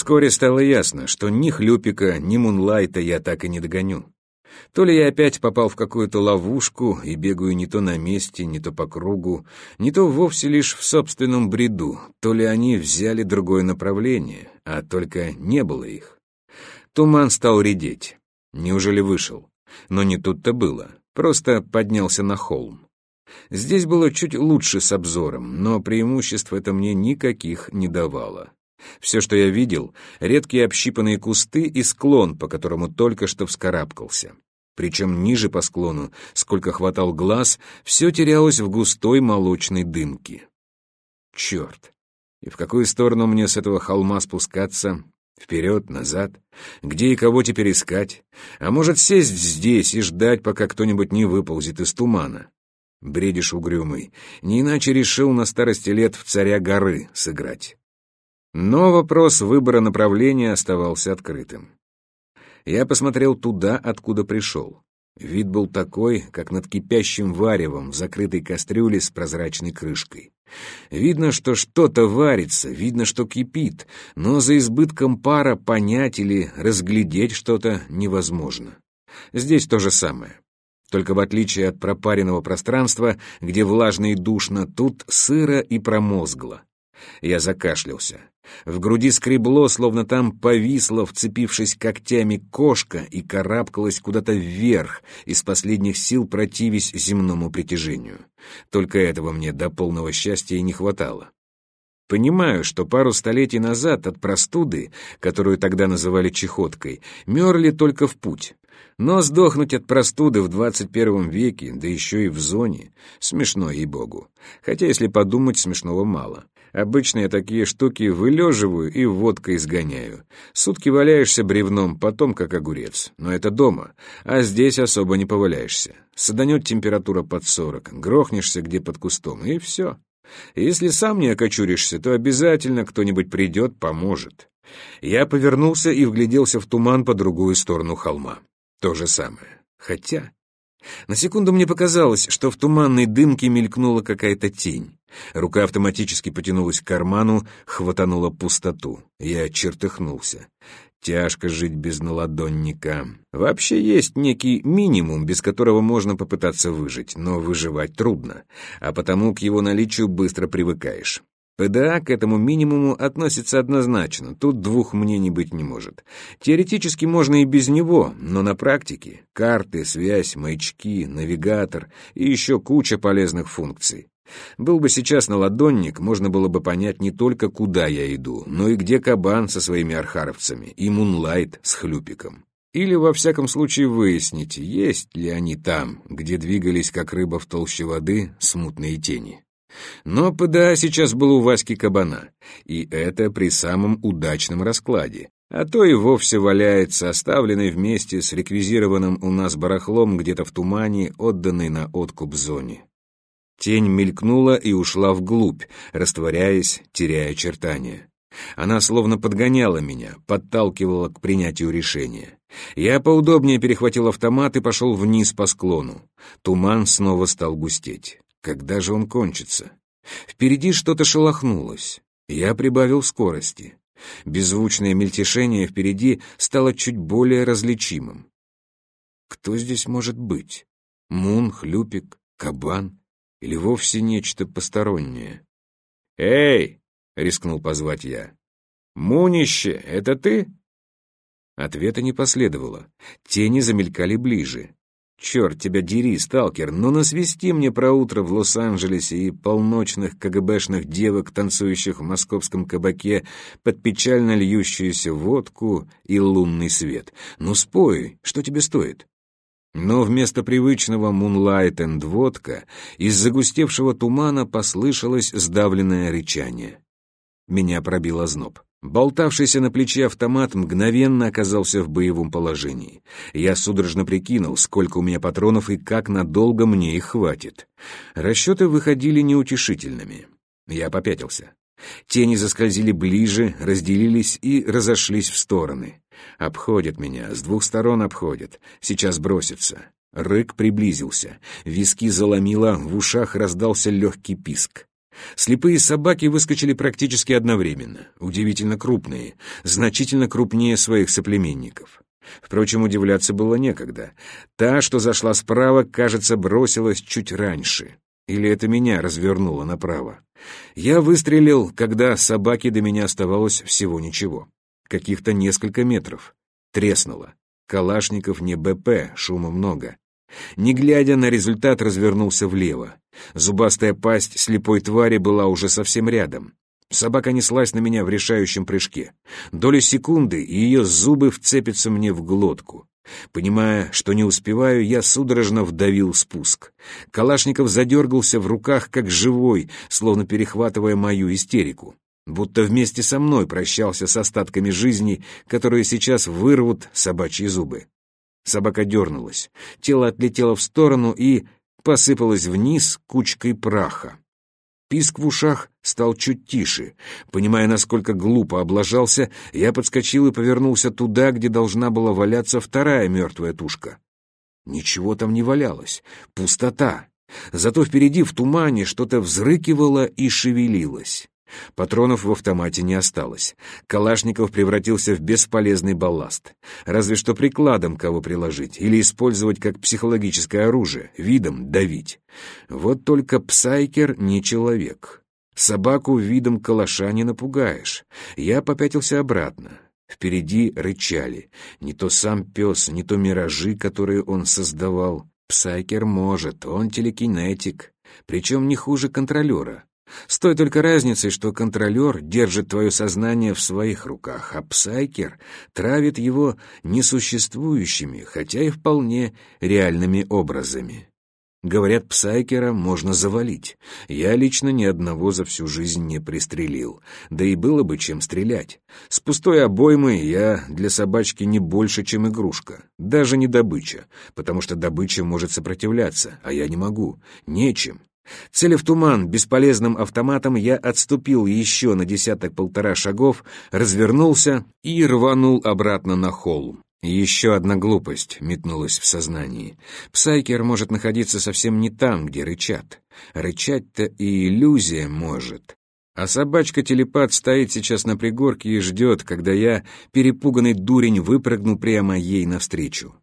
Вскоре стало ясно, что ни Хлюпика, ни Мунлайта я так и не догоню. То ли я опять попал в какую-то ловушку и бегаю не то на месте, не то по кругу, не то вовсе лишь в собственном бреду, то ли они взяли другое направление, а только не было их. Туман стал редеть. Неужели вышел? Но не тут-то было. Просто поднялся на холм. Здесь было чуть лучше с обзором, но преимуществ это мне никаких не давало. Все, что я видел, редкие общипанные кусты и склон, по которому только что вскарабкался. Причем ниже по склону, сколько хватал глаз, все терялось в густой молочной дымке. Черт! И в какую сторону мне с этого холма спускаться? Вперед, назад? Где и кого теперь искать? А может, сесть здесь и ждать, пока кто-нибудь не выползет из тумана? Бредишь угрюмый. Не иначе решил на старости лет в царя горы сыграть. Но вопрос выбора направления оставался открытым. Я посмотрел туда, откуда пришел. Вид был такой, как над кипящим варевом в закрытой кастрюле с прозрачной крышкой. Видно, что что-то варится, видно, что кипит, но за избытком пара понять или разглядеть что-то невозможно. Здесь то же самое. Только в отличие от пропаренного пространства, где влажно и душно, тут сыро и промозгло. Я закашлялся. В груди скребло, словно там повисла, вцепившись когтями, кошка и карабкалась куда-то вверх, из последних сил противясь земному притяжению. Только этого мне до полного счастья и не хватало. Понимаю, что пару столетий назад от простуды, которую тогда называли чехоткой, мерли только в путь. Но сдохнуть от простуды в 21 веке, да еще и в зоне, смешно, ей-богу. Хотя, если подумать, смешного мало. Обычно я такие штуки вылеживаю и водкой изгоняю. Сутки валяешься бревном, потом как огурец. Но это дома, а здесь особо не поваляешься. Саданет температура под сорок, грохнешься где под кустом, и все. Если сам не окочуришься, то обязательно кто-нибудь придет, поможет. Я повернулся и вгляделся в туман по другую сторону холма. То же самое. Хотя... На секунду мне показалось, что в туманной дымке мелькнула какая-то тень. Рука автоматически потянулась к карману, хватанула пустоту. Я чертыхнулся. Тяжко жить без наладонника. Вообще есть некий минимум, без которого можно попытаться выжить, но выживать трудно, а потому к его наличию быстро привыкаешь. ПДА к этому минимуму относится однозначно, тут двух мнений быть не может. Теоретически можно и без него, но на практике карты, связь, маячки, навигатор и еще куча полезных функций. Был бы сейчас на ладонник, можно было бы понять не только, куда я иду, но и где кабан со своими архаровцами и Мунлайт с хлюпиком. Или, во всяком случае, выяснить, есть ли они там, где двигались, как рыба в толще воды, смутные тени. Но ПДА сейчас был у Васьки Кабана, и это при самом удачном раскладе, а то и вовсе валяется, оставленный вместе с реквизированным у нас барахлом где-то в тумане, отданный на откуп зоне. Тень мелькнула и ушла вглубь, растворяясь, теряя очертания. Она словно подгоняла меня, подталкивала к принятию решения. Я поудобнее перехватил автомат и пошел вниз по склону. Туман снова стал густеть. Когда же он кончится? Впереди что-то шелохнулось. Я прибавил скорости. Беззвучное мельтешение впереди стало чуть более различимым. Кто здесь может быть? Мун, хлюпик, кабан или вовсе нечто постороннее? «Эй!» — рискнул позвать я. «Мунище, это ты?» Ответа не последовало. Тени замелькали ближе. Черт тебя дери, сталкер, ну насвести мне про утро в Лос-Анджелесе и полночных КГБшных девок, танцующих в московском кабаке под печально льющуюся водку и лунный свет. Ну спой, что тебе стоит? Но вместо привычного «Moonlight and водка» из загустевшего тумана послышалось сдавленное рычание. Меня пробил озноб. Болтавшийся на плече автомат мгновенно оказался в боевом положении. Я судорожно прикинул, сколько у меня патронов и как надолго мне их хватит. Расчеты выходили неутешительными. Я попятился. Тени заскользили ближе, разделились и разошлись в стороны. Обходят меня, с двух сторон обходят. Сейчас бросится. Рык приблизился. Виски заломило, в ушах раздался легкий писк. Слепые собаки выскочили практически одновременно, удивительно крупные, значительно крупнее своих соплеменников. Впрочем, удивляться было некогда. Та, что зашла справа, кажется, бросилась чуть раньше. Или это меня развернуло направо. Я выстрелил, когда собаке до меня оставалось всего ничего. Каких-то несколько метров. Треснуло. Калашников не БП, шума много. Не глядя на результат, развернулся влево. Зубастая пасть слепой твари была уже совсем рядом. Собака неслась на меня в решающем прыжке. Доли секунды, и ее зубы вцепятся мне в глотку. Понимая, что не успеваю, я судорожно вдавил спуск. Калашников задергался в руках, как живой, словно перехватывая мою истерику. Будто вместе со мной прощался с остатками жизни, которые сейчас вырвут собачьи зубы. Собака дернулась, тело отлетело в сторону и посыпалось вниз кучкой праха. Писк в ушах стал чуть тише. Понимая, насколько глупо облажался, я подскочил и повернулся туда, где должна была валяться вторая мертвая тушка. Ничего там не валялось. Пустота. Зато впереди в тумане что-то взрыкивало и шевелилось. Патронов в автомате не осталось. Калашников превратился в бесполезный балласт. Разве что прикладом кого приложить или использовать как психологическое оружие, видом давить. Вот только Псайкер не человек. Собаку видом калаша не напугаешь. Я попятился обратно. Впереди рычали. Не то сам пес, не то миражи, которые он создавал. Псайкер может, он телекинетик. Причем не хуже контролера. С той только разницей, что контролер держит твое сознание в своих руках, а псайкер травит его несуществующими, хотя и вполне реальными образами. Говорят, псайкера можно завалить. Я лично ни одного за всю жизнь не пристрелил. Да и было бы чем стрелять. С пустой обоймой я для собачки не больше, чем игрушка. Даже не добыча, потому что добыча может сопротивляться, а я не могу. Нечем. Целив туман бесполезным автоматом, я отступил еще на десяток-полтора шагов, развернулся и рванул обратно на холм. Еще одна глупость метнулась в сознании. Псайкер может находиться совсем не там, где рычат. Рычать-то и иллюзия может. А собачка-телепат стоит сейчас на пригорке и ждет, когда я, перепуганный дурень, выпрыгну прямо ей навстречу.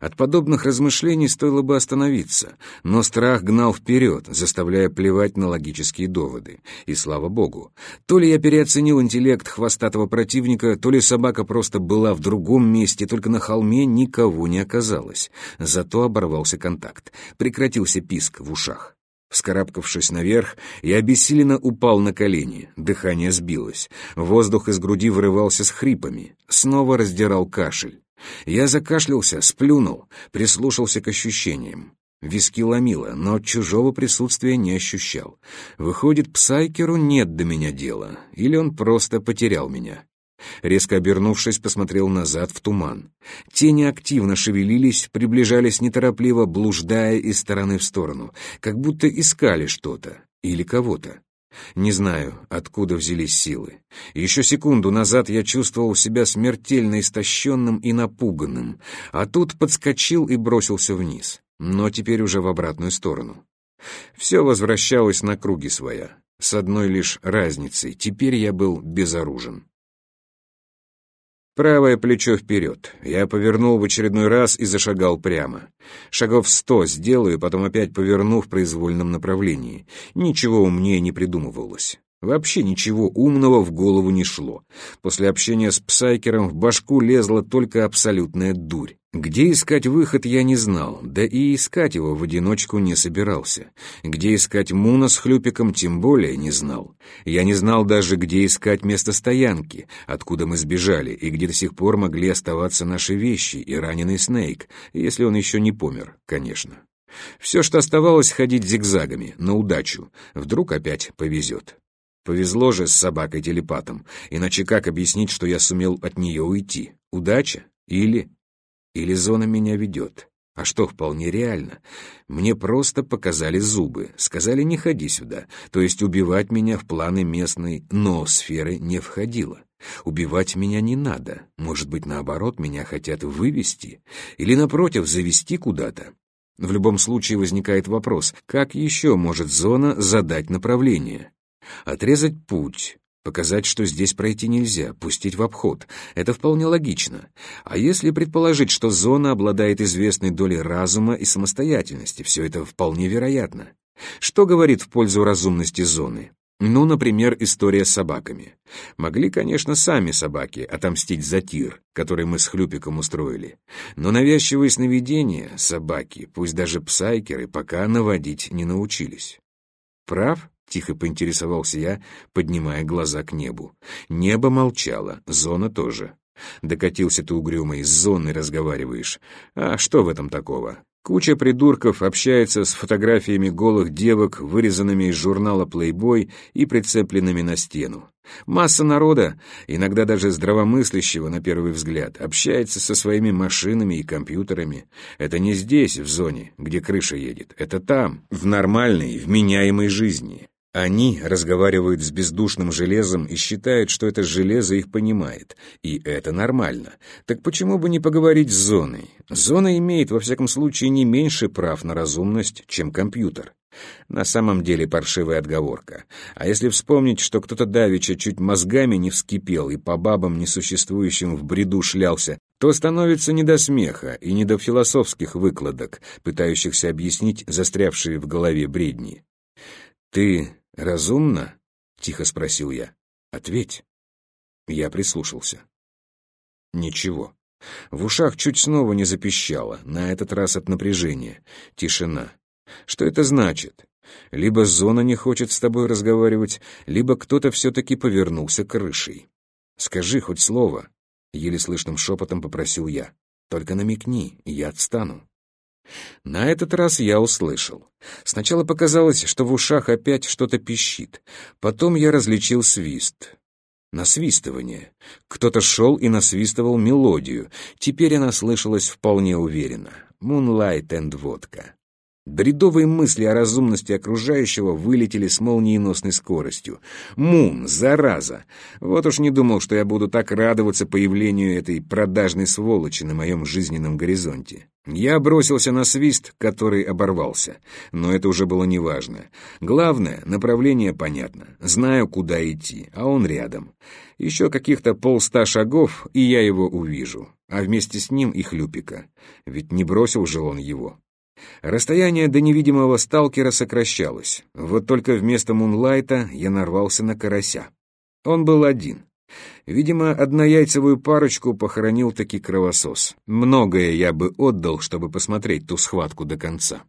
От подобных размышлений стоило бы остановиться, но страх гнал вперед, заставляя плевать на логические доводы. И слава богу. То ли я переоценил интеллект хвостатого противника, то ли собака просто была в другом месте, только на холме никого не оказалось. Зато оборвался контакт. Прекратился писк в ушах. Вскарабкавшись наверх, я обессиленно упал на колени, дыхание сбилось, воздух из груди вырывался с хрипами, снова раздирал кашель. Я закашлялся, сплюнул, прислушался к ощущениям. Виски ломило, но чужого присутствия не ощущал. Выходит, Псайкеру нет до меня дела, или он просто потерял меня. Резко обернувшись, посмотрел назад в туман. Тени активно шевелились, приближались неторопливо, блуждая из стороны в сторону, как будто искали что-то или кого-то. Не знаю, откуда взялись силы. Еще секунду назад я чувствовал себя смертельно истощенным и напуганным, а тут подскочил и бросился вниз, но теперь уже в обратную сторону. Все возвращалось на круги своя, с одной лишь разницей, теперь я был безоружен. Правое плечо вперед. Я повернул в очередной раз и зашагал прямо. Шагов сто сделаю, потом опять поверну в произвольном направлении. Ничего умнее не придумывалось. Вообще ничего умного в голову не шло. После общения с Псайкером в башку лезла только абсолютная дурь. Где искать выход, я не знал, да и искать его в одиночку не собирался. Где искать Муна с Хлюпиком, тем более не знал. Я не знал даже, где искать место стоянки, откуда мы сбежали, и где до сих пор могли оставаться наши вещи и раненый Снейк, если он еще не помер, конечно. Все, что оставалось, ходить зигзагами, на удачу. Вдруг опять повезет. Повезло же с собакой-телепатом, иначе как объяснить, что я сумел от нее уйти? Удача? Или... Или зона меня ведет? А что вполне реально? Мне просто показали зубы, сказали «не ходи сюда», то есть убивать меня в планы местной ноосферы не входило. Убивать меня не надо, может быть, наоборот, меня хотят вывести или, напротив, завести куда-то. В любом случае возникает вопрос, как еще может зона задать направление? Отрезать путь, показать, что здесь пройти нельзя, пустить в обход. Это вполне логично. А если предположить, что зона обладает известной долей разума и самостоятельности, все это вполне вероятно. Что говорит в пользу разумности зоны? Ну, например, история с собаками. Могли, конечно, сами собаки отомстить за тир, который мы с Хлюпиком устроили. Но навязчивые сновидения собаки, пусть даже псайкеры, пока наводить не научились. Прав? — тихо поинтересовался я, поднимая глаза к небу. Небо молчало, зона тоже. Докатился ты угрюмый, с зоной разговариваешь. А что в этом такого? Куча придурков общается с фотографиями голых девок, вырезанными из журнала «Плейбой» и прицепленными на стену. Масса народа, иногда даже здравомыслящего на первый взгляд, общается со своими машинами и компьютерами. Это не здесь, в зоне, где крыша едет. Это там, в нормальной, вменяемой жизни. Они разговаривают с бездушным железом и считают, что это железо их понимает. И это нормально. Так почему бы не поговорить с зоной? Зона имеет, во всяком случае, не меньше прав на разумность, чем компьютер. На самом деле паршивая отговорка. А если вспомнить, что кто-то давеча чуть мозгами не вскипел и по бабам несуществующим в бреду шлялся, то становится не до смеха и не до философских выкладок, пытающихся объяснить застрявшие в голове бредни. «Ты «Разумно?» — тихо спросил я. «Ответь». Я прислушался. Ничего. В ушах чуть снова не запищало, на этот раз от напряжения. Тишина. Что это значит? Либо зона не хочет с тобой разговаривать, либо кто-то все-таки повернулся крышей. «Скажи хоть слово», — еле слышным шепотом попросил я. «Только намекни, я отстану». На этот раз я услышал. Сначала показалось, что в ушах опять что-то пищит. Потом я различил свист. Насвистывание. Кто-то шел и насвистывал мелодию. Теперь она слышалась вполне уверенно. «Moonlight and водка». Бредовые мысли о разумности окружающего вылетели с молниеносной скоростью. Мун, зараза! Вот уж не думал, что я буду так радоваться появлению этой продажной сволочи на моем жизненном горизонте. Я бросился на свист, который оборвался. Но это уже было неважно. Главное, направление понятно. Знаю, куда идти, а он рядом. Еще каких-то полста шагов, и я его увижу. А вместе с ним и Хлюпика. Ведь не бросил же он его. Расстояние до невидимого сталкера сокращалось. Вот только вместо мунлайта я нарвался на карася. Он был один. Видимо, однояйцевую парочку похоронил таки кровосос. Многое я бы отдал, чтобы посмотреть ту схватку до конца.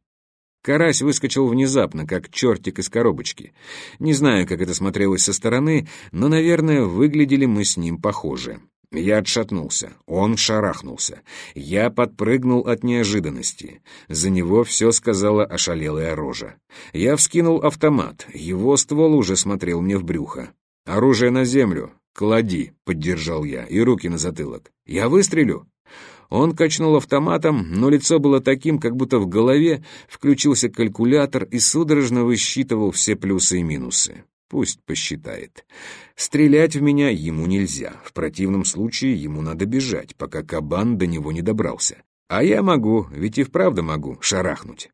Карась выскочил внезапно, как чертик из коробочки. Не знаю, как это смотрелось со стороны, но, наверное, выглядели мы с ним похоже. Я отшатнулся, он шарахнулся. Я подпрыгнул от неожиданности. За него все сказала ошалелая рожа. Я вскинул автомат, его ствол уже смотрел мне в брюхо. «Оружие на землю! Клади!» — поддержал я, и руки на затылок. «Я выстрелю!» Он качнул автоматом, но лицо было таким, как будто в голове включился калькулятор и судорожно высчитывал все плюсы и минусы. Пусть посчитает. Стрелять в меня ему нельзя. В противном случае ему надо бежать, пока кабан до него не добрался. А я могу, ведь и вправду могу, шарахнуть.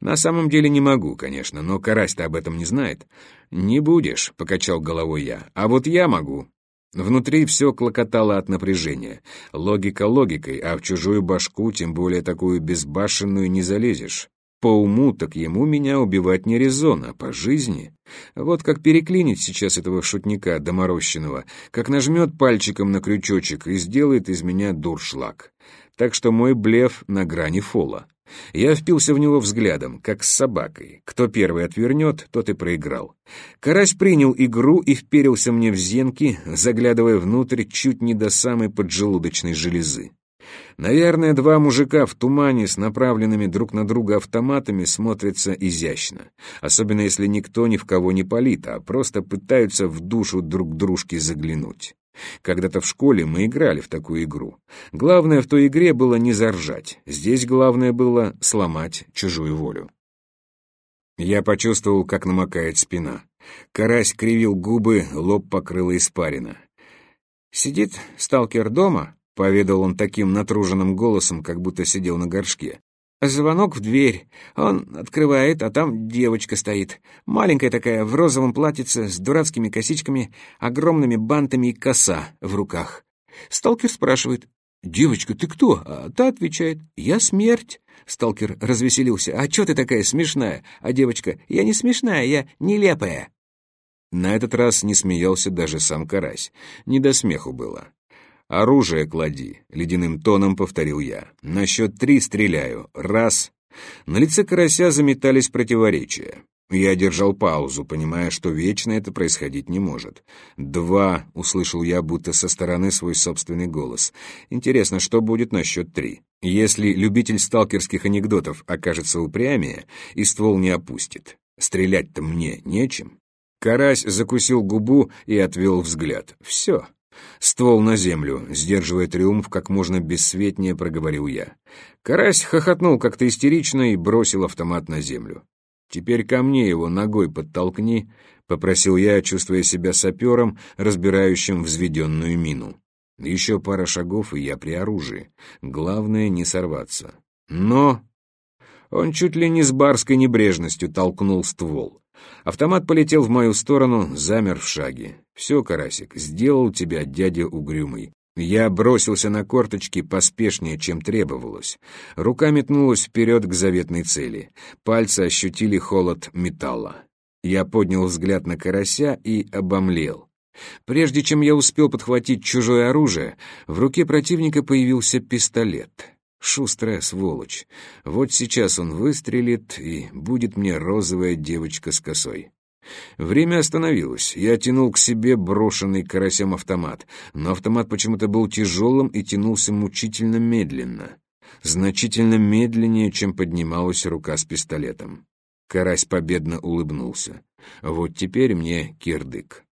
На самом деле не могу, конечно, но карась-то об этом не знает. «Не будешь», — покачал головой я, — «а вот я могу». Внутри все клокотало от напряжения. Логика логикой, а в чужую башку, тем более такую безбашенную, не залезешь. По уму так ему меня убивать не резон, а по жизни. Вот как переклинить сейчас этого шутника доморощенного, как нажмет пальчиком на крючочек и сделает из меня дуршлаг. Так что мой блеф на грани фола. Я впился в него взглядом, как с собакой. Кто первый отвернет, тот и проиграл. Карась принял игру и вперился мне в зенки, заглядывая внутрь чуть не до самой поджелудочной железы. Наверное, два мужика в тумане с направленными друг на друга автоматами смотрятся изящно, особенно если никто ни в кого не палит, а просто пытаются в душу друг дружки заглянуть. Когда-то в школе мы играли в такую игру. Главное в той игре было не заржать, здесь главное было сломать чужую волю. Я почувствовал, как намокает спина. Карась кривил губы, лоб покрыло испарина. «Сидит сталкер дома?» — поведал он таким натруженным голосом, как будто сидел на горшке. Звонок в дверь. Он открывает, а там девочка стоит. Маленькая такая, в розовом платьице, с дурацкими косичками, огромными бантами и коса в руках. Сталкер спрашивает, «Девочка, ты кто?» А та отвечает, «Я смерть». Сталкер развеселился. «А чё ты такая смешная?» А девочка, «Я не смешная, я нелепая». На этот раз не смеялся даже сам Карась. Не до смеху было. «Оружие клади», — ледяным тоном повторил я. «На счет три стреляю. Раз». На лице карася заметались противоречия. Я держал паузу, понимая, что вечно это происходить не может. «Два», — услышал я, будто со стороны свой собственный голос. «Интересно, что будет на счет три? Если любитель сталкерских анекдотов окажется упрямее и ствол не опустит, стрелять-то мне нечем». Карась закусил губу и отвел взгляд. «Все». Ствол на землю, сдерживая триумф, как можно бессветнее проговорил я. Карась хохотнул как-то истерично и бросил автомат на землю. «Теперь ко мне его ногой подтолкни», — попросил я, чувствуя себя сапером, разбирающим взведенную мину. Еще пара шагов, и я при оружии. Главное — не сорваться. Но... Он чуть ли не с барской небрежностью толкнул ствол. Автомат полетел в мою сторону, замер в шаге. «Все, Карасик, сделал тебя дядя угрюмый. Я бросился на корточки поспешнее, чем требовалось. Рука метнулась вперед к заветной цели. Пальцы ощутили холод металла. Я поднял взгляд на карася и обомлел. Прежде чем я успел подхватить чужое оружие, в руке противника появился пистолет. Шустрая сволочь. Вот сейчас он выстрелит, и будет мне розовая девочка с косой. Время остановилось. Я тянул к себе брошенный карасем автомат, но автомат почему-то был тяжелым и тянулся мучительно медленно. Значительно медленнее, чем поднималась рука с пистолетом. Карась победно улыбнулся. Вот теперь мне кирдык.